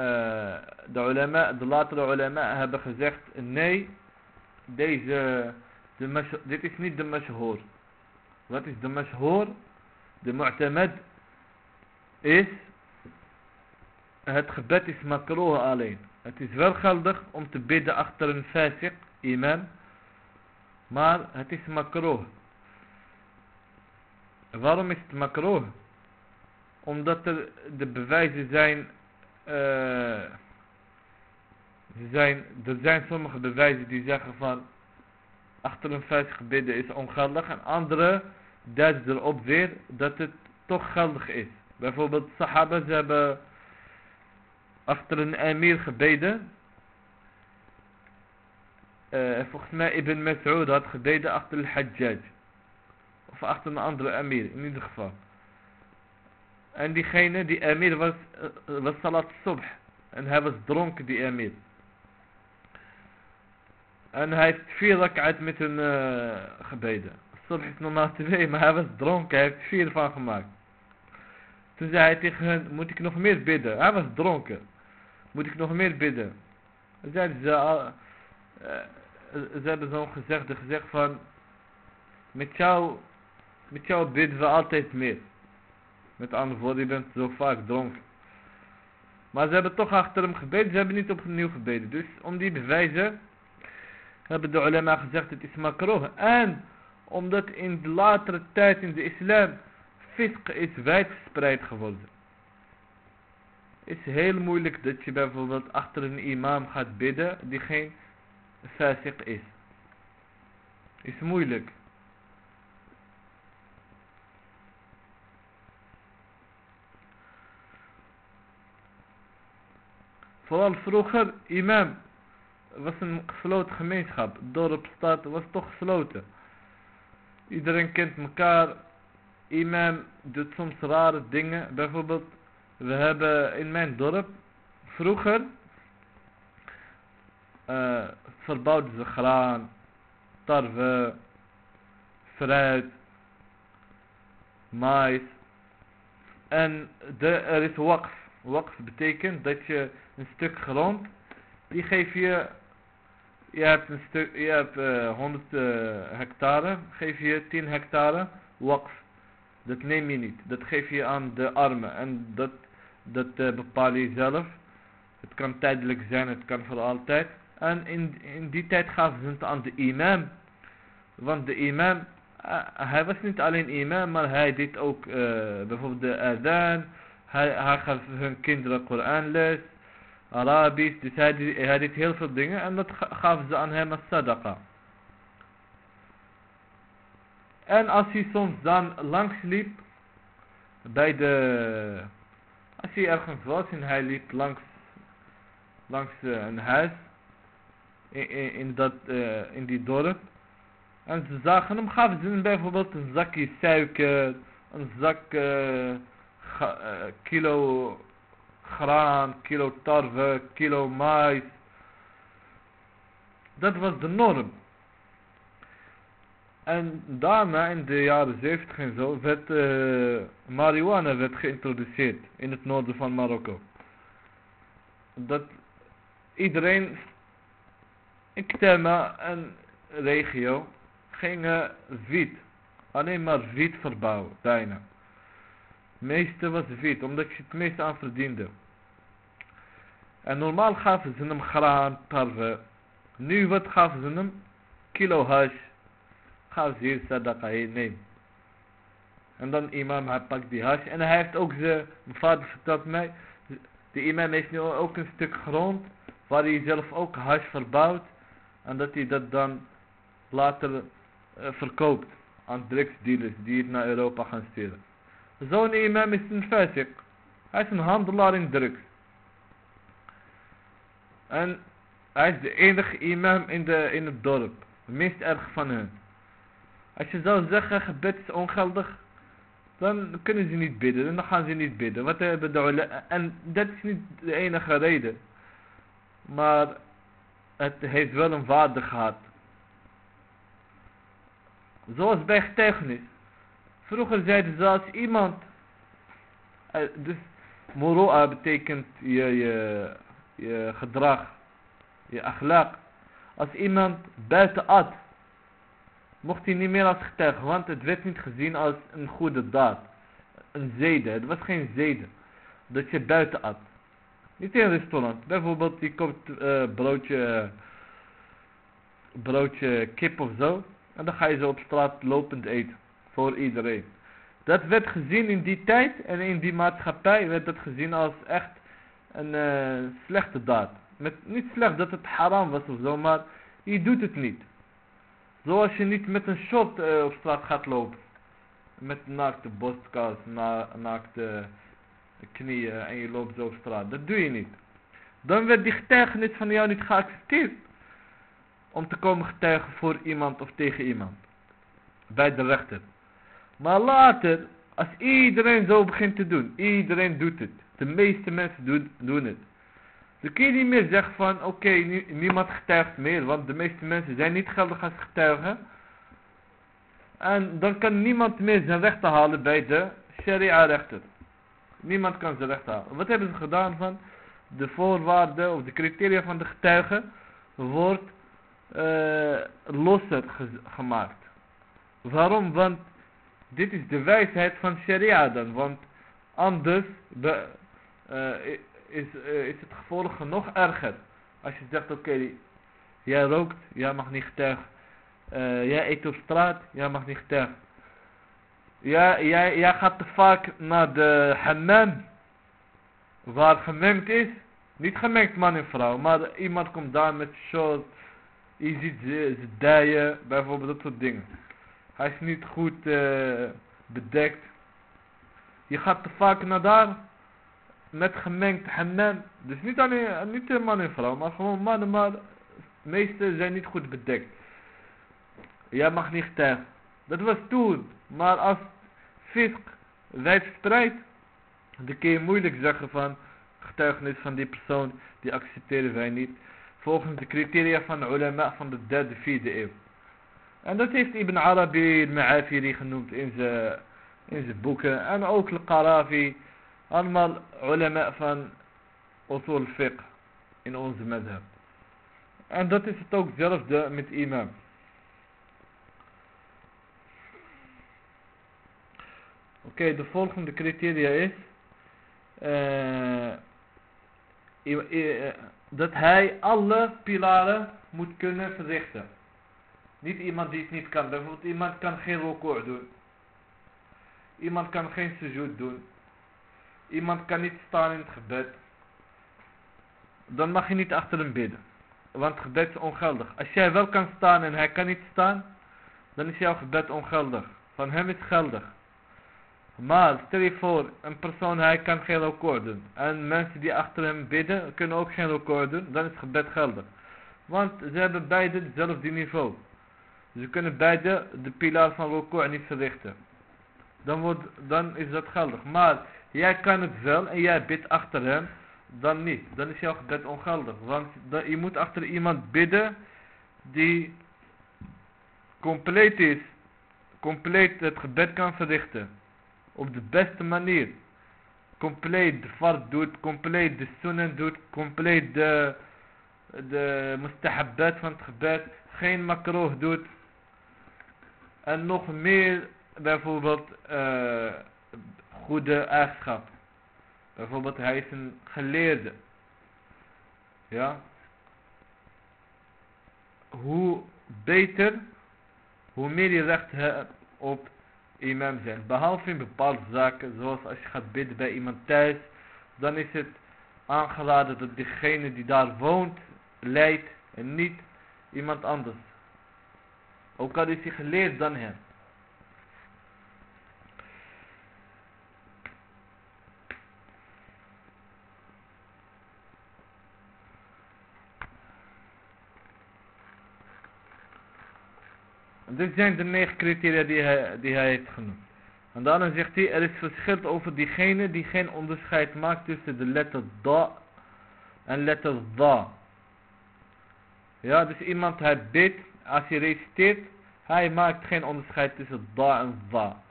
de, ulama, de latere ulama hebben gezegd, nee, deze, de dit is niet de mashhoor. Wat is de mashhoor? De mu'tamad is, het gebed is makroh alleen. Het is wel geldig om te bidden achter een fasiq, imam. Maar het is makroh. Waarom is het makroh? Omdat er de bewijzen zijn, uh, zijn, er zijn sommige bewijzen die zeggen van achter een vuist gebeden is ongeldig en andere duiden erop weer dat het toch geldig is. Bijvoorbeeld Sahaba, ze hebben achter een emir gebeden uh, volgens mij Ibn Mas'ud had gebeden achter al-Hajjaj. Of achter een andere emir, in ieder geval. En diegene, die emir was, uh, was salat subh. En hij was dronken, die emir. En hij heeft vier rak'at met hun uh, gebeden. Subh is normaal twee, maar hij was dronken, hij heeft vier van gemaakt. Toen zei hij tegen hen, moet ik nog meer bidden? Hij was dronken. Moet ik nog meer bidden? Zeiden ze, ze hebben zo'n gezegde gezegd van met jou met bidden we altijd meer. Met andere woorden, je bent zo vaak dronken. Maar ze hebben toch achter hem gebeden, ze hebben niet opnieuw gebeden. Dus om die bewijzen hebben de ulama gezegd het is makroh. En omdat in de latere tijd in de islam fisk is wijdverspreid geworden. is heel moeilijk dat je bijvoorbeeld achter een imam gaat bidden die geen fasiq is. Is moeilijk. Vooral vroeger, imam was een gesloten gemeenschap. Dorp, stad was toch gesloten. Iedereen kent elkaar. Imam doet soms rare dingen. Bijvoorbeeld, we hebben in mijn dorp vroeger uh, verbouwden ze graan, tarwe, fruit, mais. En de, er is waqf. Waqf betekent dat je een stuk grond, die geef je, je hebt een stuk, je hebt uh, 100 uh, hectare, geef je 10 hectare waqf. Dat neem je niet, dat geef je aan de armen en dat, dat uh, bepaal je zelf. Het kan tijdelijk zijn, het kan voor altijd. En in, die tijd gaven ze het aan de imam. Want de imam, uh, hij was niet alleen imam, maar hij deed ook uh, bijvoorbeeld de adhan. Hij, gaf hun kinderen Koranles, Arabisch. Dus hij, hij deed heel veel dingen en dat gaven ze aan hem als sadaqa. En als hij soms dan langs liep, bij de, als hij ergens was en hij liep langs, langs uh, een huis, in, in, dat, uh, in die dorp. En ze zagen hem, gaven ze hem bijvoorbeeld een zakje suiker, een zak ga, uh, kilo graan, kilo tarwe, kilo mais. Dat was de norm. En daarna in de jaren 70 en zo werd uh, marihuana werd geïntroduceerd in het noorden van Marokko. Dat iedereen in Ktema en regio gingen wiet. Alleen maar wiet verbouwen, bijna. Het meeste was wiet, omdat je het meeste aan verdiende. En normaal gaven ze hem graan, tarwe. Nu wat gaven ze hem? Kilo hash. Gaven ze hier sadaqa, hier neem. En dan imam, hij pakt die hash. En hij heeft ook ze, mijn vader vertelt mij, de imam heeft nu ook een stuk grond, waar hij zelf ook hash verbouwt. En dat hij dat dan later uh, verkoopt aan drugsdealers die het naar Europa gaan sturen. Zo'n imam is een fasik. Hij is een handelaar in drugs. En hij is de enige imam in, de, in het dorp. De meest erg van hen. Als je zou zeggen gebed is ongeldig. Dan kunnen ze niet bidden. En dan gaan ze niet bidden. Wat hebben de En dat is niet de enige reden. Maar het heeft wel een waarde gehad. Zoals bij getuigenis. Vroeger zeiden ze als iemand, uh, dus moro'a betekent je, je, je gedrag, je akhlaq. Als iemand buiten at, mocht hij niet meer als getuige, want het werd niet gezien als een goede daad. Een zede, het was geen zede. Dat je buiten at. Niet in restaurant. Bijvoorbeeld, je koopt uh, broodje, broodje kip of zo. En dan ga je zo op straat lopend eten. Voor iedereen. Dat werd gezien in die tijd en in die maatschappij werd dat gezien als echt een uh, slechte daad. Met, niet slecht dat het haram was of zo, maar je doet het niet. Zoals je niet met een shot uh, op straat gaat lopen. Met naakte borstkas, na, naakte knieën en je loopt zo op straat. Dat doe je niet. Dan werd die getuigenis van jou niet geaccepteerd. Om te komen getuigen voor iemand of tegen iemand. Bij de rechter. Maar later, als iedereen zo begint te doen. Iedereen doet het. De meeste mensen doen, doen het. Dan kun je niet meer zeggen van, oké, niemand getuigt meer. Want de meeste mensen zijn niet geldig als getuigen. En dan kan niemand meer zijn rechten halen bij de sharia rechter. Niemand kan zijn recht halen. Wat hebben ze gedaan van? De voorwaarden of de criteria van de getuigen wordt uh, losser gemaakt. Waarom? Want dit is de wijsheid van sharia dan. Want anders be, uh, is, het gevolg nog erger. Als je zegt, oké, jij rookt, jij mag niet getuigen. jij eet op straat, jij mag niet getuigen. Ja, jij, gaat te vaak naar de hammam. Waar gemengd is. Niet gemengd man en vrouw. Maar iemand komt daar met short. Je ziet ze, dijen, bijvoorbeeld dat soort dingen. Hij is niet goed eh, bedekt. Je gaat te vaak naar daar met gemengd hammam. Dus niet alleen niet man en vrouw, maar gewoon mannen, maar de meeste zijn niet goed bedekt. Jij mag niet getuigen. Dat was toen. Maar als fisk wijdverspreid, dan kun je moeilijk zeggen van getuigenis van die persoon, die accepteren wij niet. Volgens de criteria van de ulama van de derde, vierde eeuw. En dat heeft Ibn Arabi al-Ma'afiri genoemd in zijn, in zijn boeken. En ook al-Qarafi. Allemaal ulama van usul fiqh in onze madhab. En dat is het ook hetzelfde met imam. Oké, de volgende criteria is uh, dat hij alle pilaren moet kunnen verrichten. Niet iemand die het niet kan. Bijvoorbeeld iemand kan geen record doen. Iemand kan geen sujud doen. Iemand kan niet staan in het gebed. Dan mag je niet achter hem bidden. Want het gebed is ongeldig. Als jij wel kan staan en hij kan niet staan. Dan is jouw gebed ongeldig. Van hem is geldig. Maar stel je voor, een persoon hij kan geen record doen. En mensen die achter hem bidden kunnen ook geen record doen. Dan is het gebed geldig. Want ze hebben beide hetzelfde niveau. Ze kunnen beide de pilaar van record niet verrichten. Dan, wordt, dan is dat geldig. Maar jij kan het wel en jij bidt achter hem. Dan niet. Dan is jouw gebed ongeldig. Want je moet achter iemand bidden die compleet is. Compleet het gebed kan verrichten op de beste manier compleet de fard doet, compleet de doet, compleet de, de mustahabbat van het gebed, geen makroh doet. En nog meer bijvoorbeeld uh, goede eigenschap. Bijvoorbeeld hij is een geleerde. Ja. Hoe beter, hoe meer je recht hebt op imam zijn. Behalve in bepaalde zaken, zoals als je gaat bidden bij iemand thuis, dan is het aangeraden dat degene die daar woont, leidt en niet iemand anders. Ook al is hij geleerd dan hem. Dit zijn de negen criteria die hij, die hij heeft genoemd. En daarna zegt hij, er is verschil over diegene die geen onderscheid maakt tussen de letter da en letter da. Ja, dus iemand hij bidt, als hij reciteert, hij maakt geen onderscheid tussen da en da.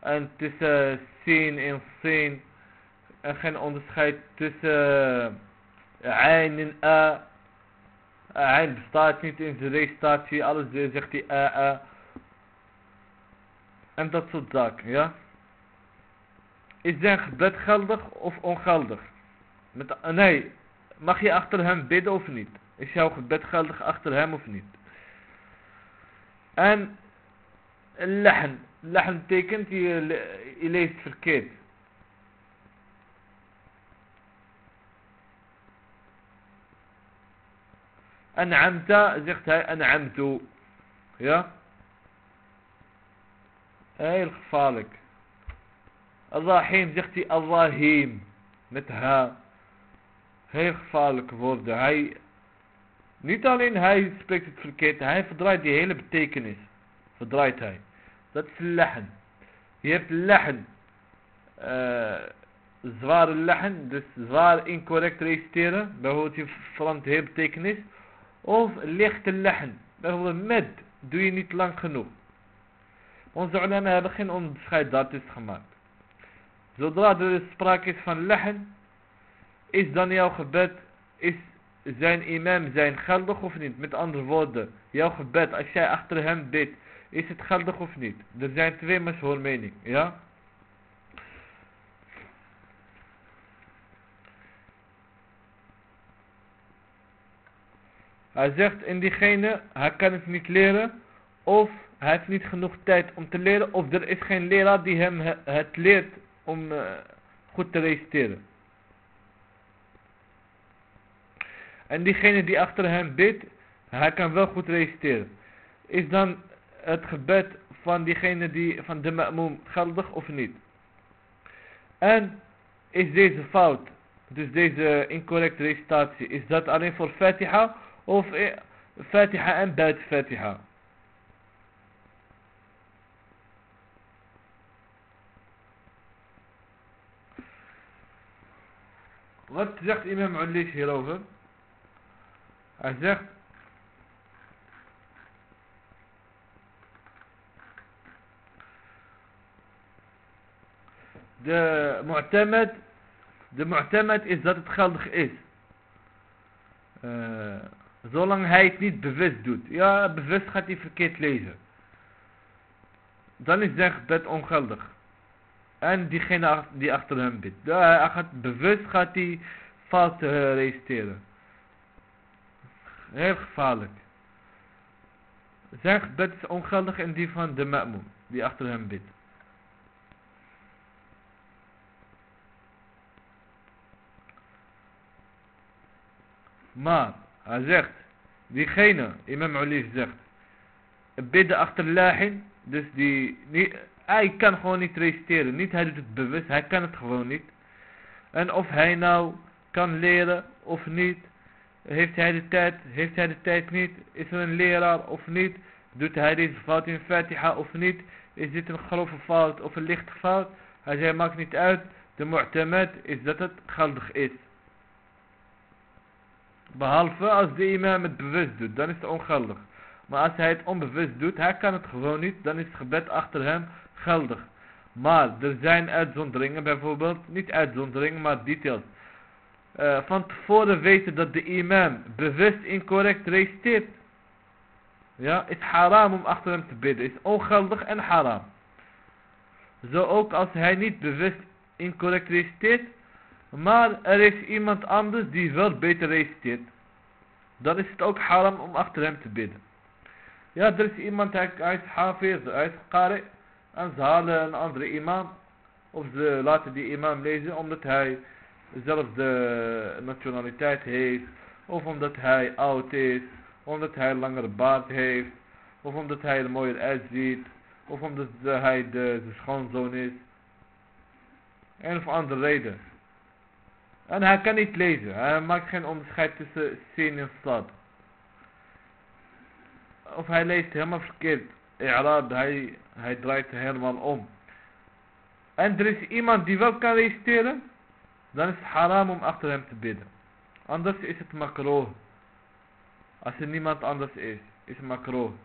En tussen sin en sin. En geen onderscheid tussen ein en a. Hij bestaat niet in zijn recitatie, alles zegt hij a a. En dat soort zaken, ja. Is zijn gebed geldig of ongeldig? Met, nee, mag je achter hem bidden of niet? Is jouw gebed geldig achter hem of niet? En lehen. Lehen betekent je, je leest verkeerd. An'amta zegt hij an'amtu. Ja? Heel gevaarlijk. Al-Rahim zegt hij Al-Rahim. Met ha. Heel gevaarlijke woorden. Hij, niet alleen hij spreekt het verkeerd. Hij verdraait die hele betekenis. Verdraait hij. Dat is lachen. Je hebt lachen. Uh, zware lachen. Dus zwaar incorrect reciteren. Bijvoorbeeld je verandert de hele betekenis. Of lichte lachen. Bijvoorbeeld met doe je niet lang genoeg. Onze ulama hebben geen onderscheid daartussen gemaakt. Zodra er sprake is van lachen, is dan jouw gebed, is zijn imam zijn geldig of niet? Met andere woorden, jouw gebed, als jij achter hem bidt, is het geldig of niet? Er zijn twee mashhoor meningen, ja? Hij zegt in diegene, hij kan het niet leren. Of hij heeft niet genoeg tijd om te leren. Of er is geen leraar die hem het leert om uh, goed te reciteren. En diegene die achter hem bidt, Hij kan wel goed reciteren. Is dan het gebed van diegene die van de ma'moom geldig of niet? En is deze fout, dus deze incorrecte recitatie, is dat alleen voor Fatiha of Fatiha en buiten Fatiha? Wat zegt imam Ulish hierover? Hij zegt de mu'tamad de mu'tamad is dat zolang hij het niet bewust doet. Ja, bewust gaat hij verkeerd lezen. Dan is zijn gebed ongeldig. En diegene die achter hem bidt. Hij gaat, bewust gaat hij fout uh, registreren. Heel gevaarlijk. Zijn gebed is ongeldig en die van de ma'moom. Die achter hem bidt. Maar, hij zegt, diegene, imam Ali zegt, bidden achter lahin, dus die, hij kan gewoon niet reciteren, niet hij doet het bewust, hij kan het gewoon niet. En of hij nou kan leren of niet, heeft hij de tijd, heeft hij de tijd niet, is er een leraar of niet, doet hij deze fout in Fatiha of niet, is dit een grove fout of een lichte fout, hij zei maakt niet uit, de mu'tamad is dat het geldig is. Behalve als de imam het bewust doet, dan is het ongeldig. Maar als hij het onbewust doet, hij kan het gewoon niet, dan is het gebed achter hem geldig. Maar er zijn uitzonderingen, bijvoorbeeld, niet uitzonderingen, maar details. Uh, van tevoren weten dat de imam bewust incorrect reciteert. Ja, is haram om achter hem te bidden. Is ongeldig en haram. Zo ook als hij niet bewust incorrect reciteert, maar er is iemand anders die wel beter reciteert. Dan is het ook haram om achter hem te bidden. Ja, er is iemand, hij, is hafiz, hij qari. En ze halen een andere imam. Of ze laten die imam lezen omdat hij zelf de nationaliteit heeft. Of omdat hij oud is. Omdat hij een langere baard heeft. Of omdat hij er mooier uitziet. Of omdat hij de, de schoonzoon is. En of andere reden. En hij kan niet lezen. Hij maakt geen onderscheid tussen zien en slad. Of hij leest helemaal verkeerd. I'raad, hij, hij draait helemaal om. En er is iemand die wel kan reciteren. Dan is het haram om achter hem te bidden. Anders is het makro. Als er niemand anders is, is het makro.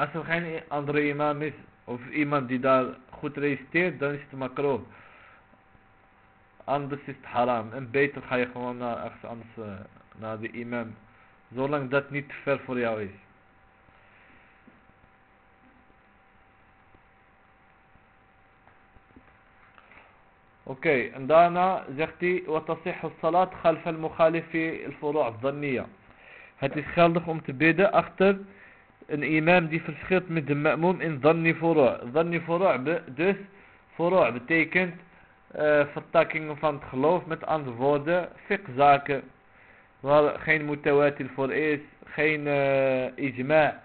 Als er geen andere imam is, of iemand die daar goed reciteert, dan is het makro. Anders is het haram. En beter ga je gewoon naar ergens anders, uh, naar de imam. Zolang dat niet te ver voor jou is. Oké, okay, en daarna zegt hij, وتصح الصلاة خلف المخالف في الفروع الظنية. Het is geldig om te bidden achter een imam die verschilt met de ma'moom in dhanni furu'. Dhanni furu' dus furu' betekent uh, vertakkingen van het geloof met andere woorden fiqh waar geen mutawatir voor is, geen uh, ijma'.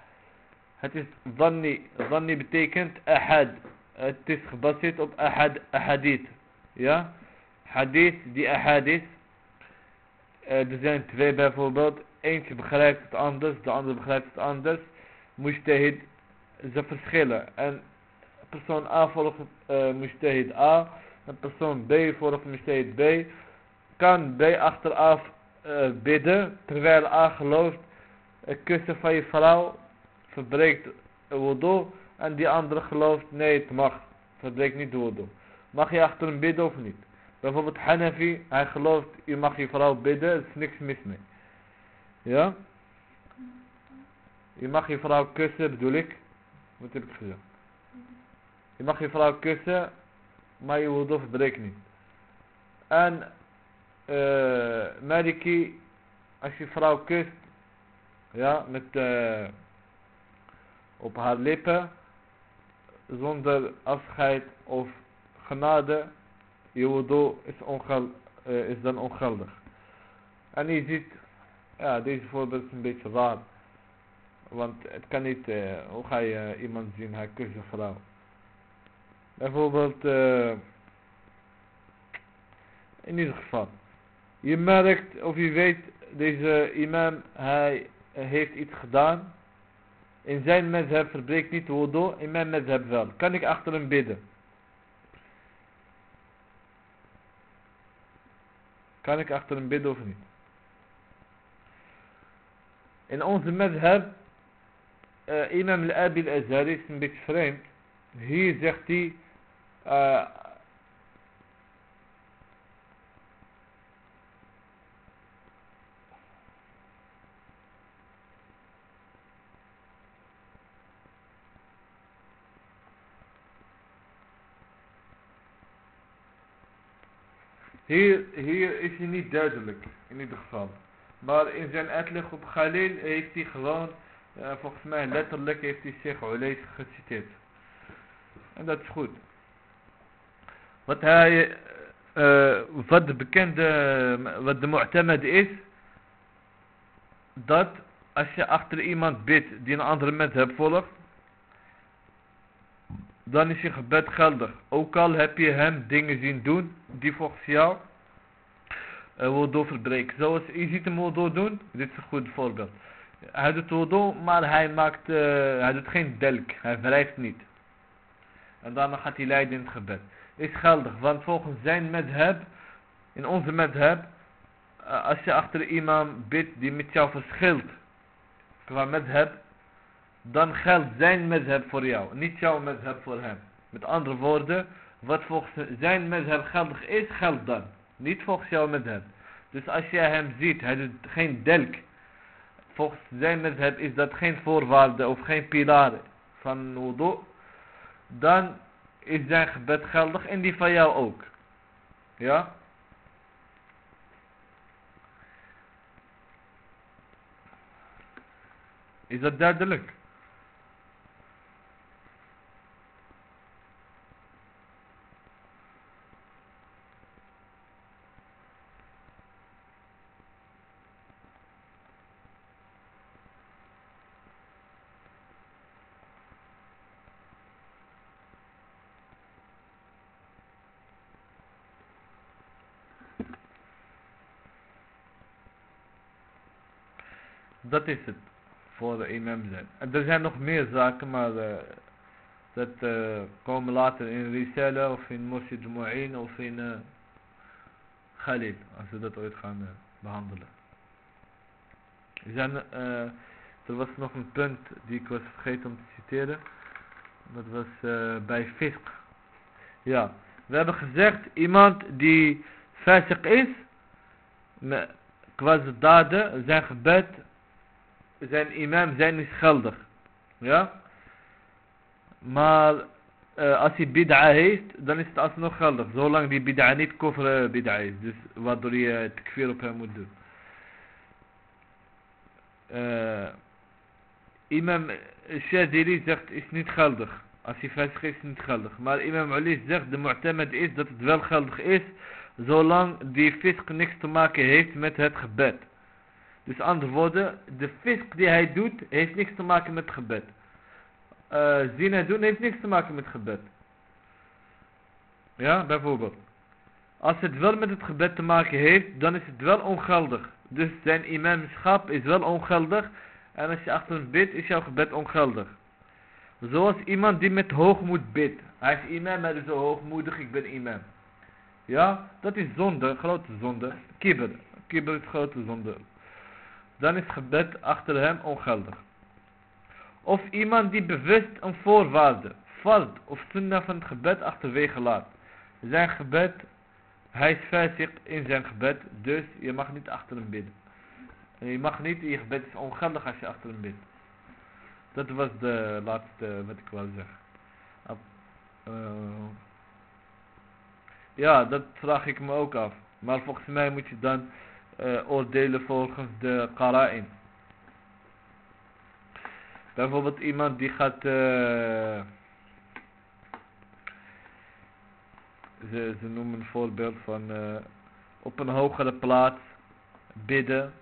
Het is dhanni, dhanni betekent ahad. Het is gebaseerd op ahad, ahadith. Ja? Hadith die ahad is. Uh, er zijn twee bijvoorbeeld. Eentje begrijpt het anders, de andere begrijpt het anders mujtahid, ze verschillen. En persoon A volgt uh, mujtahid A, en persoon B volgt mujtahid B, kan B achteraf uh, bidden, terwijl A gelooft, het kussen van je vrouw verbreekt wudu, en die andere gelooft, nee het mag, verbreekt niet wudu. Mag je achter hem bidden of niet? Bijvoorbeeld Hanafi, hij gelooft, je mag je vrouw bidden, er is niks mis mee. Ja? Je mag je vrouw kussen, bedoel ik. Wat heb ik gezegd? Je mag je vrouw kussen, maar je wudu verbreekt niet. En uh, Maliki, als je vrouw kust, ja, met uh, op haar lippen, zonder afscheid of genade, je wudu is, uh, is dan ongeldig. En je ziet, ja, deze voorbeeld is een beetje raar. Want het kan niet, uh, hoe ga je iemand zien, hij kust een vrouw. Bijvoorbeeld, uh, in ieder geval. Je merkt, of je weet, deze imam, hij heeft iets gedaan. In zijn mezheb verbreekt niet wudu, in mijn mezheb wel. Kan ik achter hem bidden? Kan ik achter hem bidden of niet? In onze mezheb, uh, imam al-Abi al-Azhari een beetje vreemd. Hier zegt hij, uh, Hier, hier is hij niet duidelijk, in ieder geval. Maar in zijn uitleg op Khalil heeft hij gewoon, volgens mij letterlijk heeft hij zich Ulees geciteerd. En dat is goed. Wat hij, uh, wat de bekende, wat de mu'tamad is, dat als je achter iemand bidt die een andere method volgt, dan is je gebed geldig. Ook al heb je hem dingen zien doen die volgens jou uh, wudu verbreken. Zoals je ziet hem wudu doen, dit is een goed voorbeeld. Hij doet wudu, maar hij maakt, uh, hij doet geen delk, hij wrijft niet. En daarna gaat hij leiden in het gebed. Is geldig, want volgens zijn madhab, in onze madhab, uh, als je achter iemand bidt die met jou verschilt, qua madhab, dan geldt zijn madhab voor jou, niet jouw madhab voor hem. Met andere woorden, wat volgens zijn madhab geldig is, geldt dan. Niet volgens jouw madhab. Dus als jij hem ziet, hij doet geen delk. Volgens zijn is dat geen voorwaarde of geen pilaar van wudu. Dan is zijn gebed geldig en die van jou ook. Ja? Is dat duidelijk? Dat is het. Voor de imam zijn. En er zijn nog meer zaken, maar uh, dat uh, komen later in Risale of in Mosjid Mu'in of in uh, Khalid. Als we dat ooit gaan behandelen. Er, zijn, er was nog een punt die ik was vergeten om te citeren. Dat was bij fisk. Ja, we hebben gezegd iemand die fasik is, qua daden, zijn gebed zijn imam zijn is geldig. Ja? Maar uh, als hij bid'a heeft, dan is het alsnog geldig. Zolang die bid'a niet koffer bid'a is. Dus waardoor je het kfir op hem moet doen. Uh, imam Shadiri zegt is niet geldig. Als hij vestig is, is niet geldig. Maar imam Ali zegt de mu'tamad is dat het wel geldig is. Zolang die fisk niks te maken heeft met het gebed. Dus andere woorden, de fisk die hij doet, heeft niks te maken met gebed. Uh, zina doen heeft niks te maken met gebed. Ja, bijvoorbeeld. Als het wel met het gebed te maken heeft, dan is het wel ongeldig. Dus zijn imamschap is wel ongeldig. En als je achter hem bidt, is jouw gebed ongeldig. Zoals iemand die met hoogmoed bidt. Hij is imam, hij is zo hoogmoedig, ik ben imam. Ja, dat is zonde, grote zonde. Kibber. Kibber is grote zonde dan is gebed achter hem ongeldig. Of iemand die bewust een voorwaarde, valt of sunnah van het gebed achterwege laat. Zijn gebed Hij is fasik in zijn gebed, dus je mag niet achter hem bidden. En je mag niet, je gebed is ongeldig als je achter hem bidt. Dat was de laatste wat ik wou zeggen. Uh, ja, dat vraag ik me ook af. Maar volgens mij moet je dan uh, oordelen volgens de qara'in. Bijvoorbeeld iemand die gaat... Uh, ze, ze noemen een voorbeeld van uh, op een hogere plaats bidden.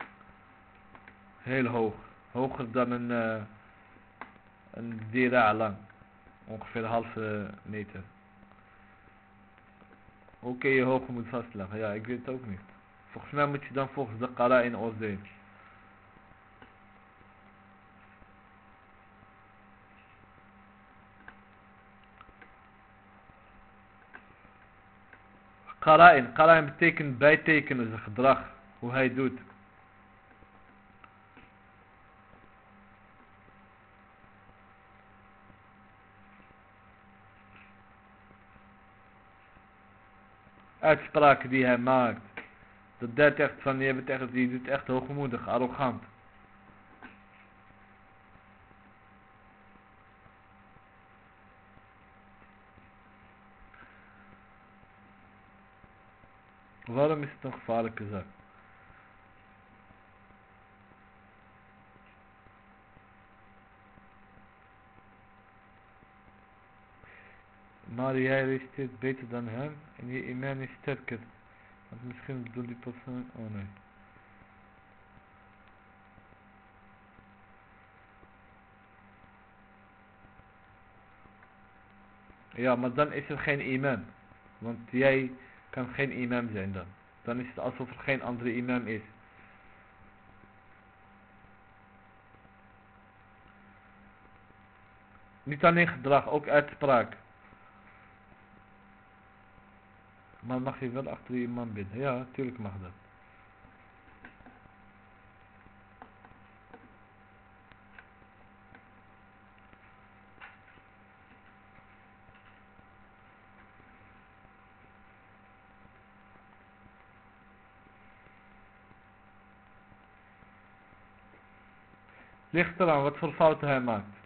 Heel hoog. Hoger dan een, uh, een dira lang. Ongeveer een halve meter. Hoe kun je hoger moet vastleggen? Ja, ik weet het ook niet. Volgens mij moet je dan volgens de qara in oordelen. Qara'in. Qara'in betekent bijtekenen, zijn gedrag. Hoe hij doet. Uitspraken die hij maakt. Dat dat echt van, je bent echt, die doet echt hoogmoedig, arrogant. Waarom is het een gevaarlijke zaak? Maar jij reciteert beter dan hem en je iman is sterker. Misschien bedoelt die persoon... Oh nee. Ja, maar dan is er geen iman. Want jij kan geen imam zijn dan. Dan is het alsof er geen andere imam is. Niet alleen gedrag, ook uitspraak. Maar mag je wel achter imam bidden? Ja, natuurlijk mag dat. Ligt eraan wat voor fouten hij maakt.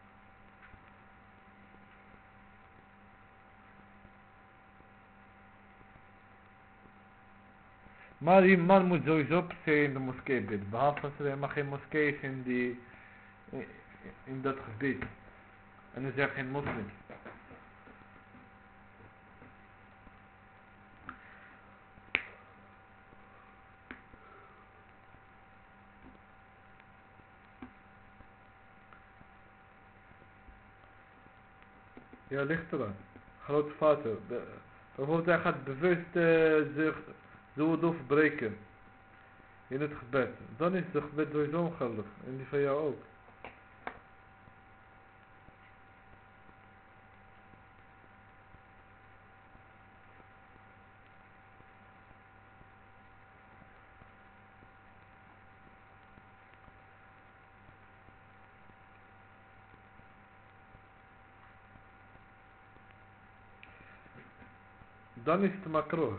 Maar die man moet sowieso per se in de moskee bidden. Behalve als er helemaal geen moskee is in, die, in, dat gebied. En er zijn geen moslims. Ja, ligt er dan. Grote fouten. Bijvoorbeeld hij gaat bewust uh, zich zo verbreken. In het gebed. Dan is het gebed sowieso ongeldig. En die van jou ook. dan is het makro.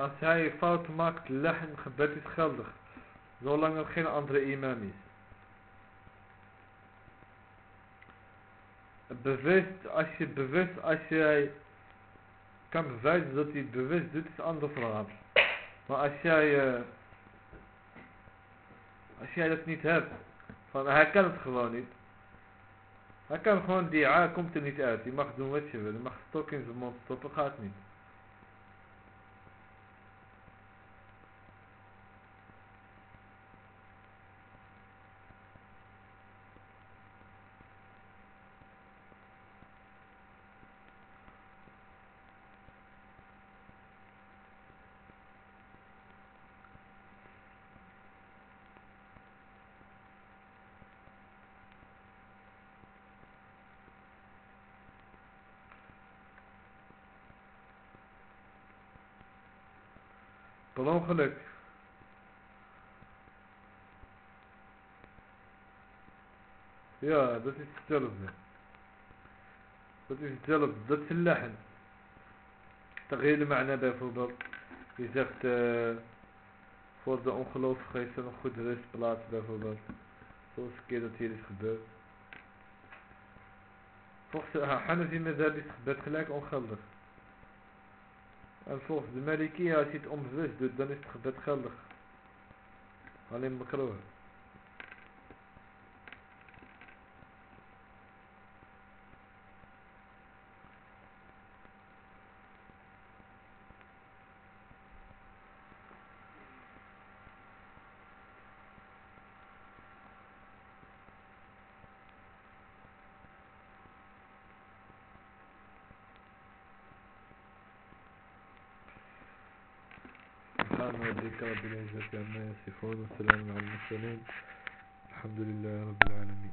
Als hij fout maakt, leggen gebed is geldig. Zolang er geen andere imam is. Bewust, als je bewust, als jij kan bewijzen dat hij bewust doet, is een ander verhaal. Maar als jij, uh, als jij dat niet hebt, van hij kan het gewoon niet. Hij kan gewoon, die A komt er niet uit. Je mag doen wat je wil. Je mag stok in zijn mond stoppen, gaat niet. Per ongeluk. Ja, dat is hetzelfde. Dat is hetzelfde. Dat is lachen. Tagele ma'na bijvoorbeeld. Je zegt eh, voor de ongelovigen is er een goede rustplaats bijvoorbeeld. Zoals een keer dat hier is gebeurd. Volgens de Hanafi met is gelijk ongeldig. En volgens de Maliki, als je het onbewust doet, dan is het gebed geldig. Alleen makroh. سبحان ربك رب العزة عما يصفون وسلام على المرسلين. الحمد لله رب العالمين.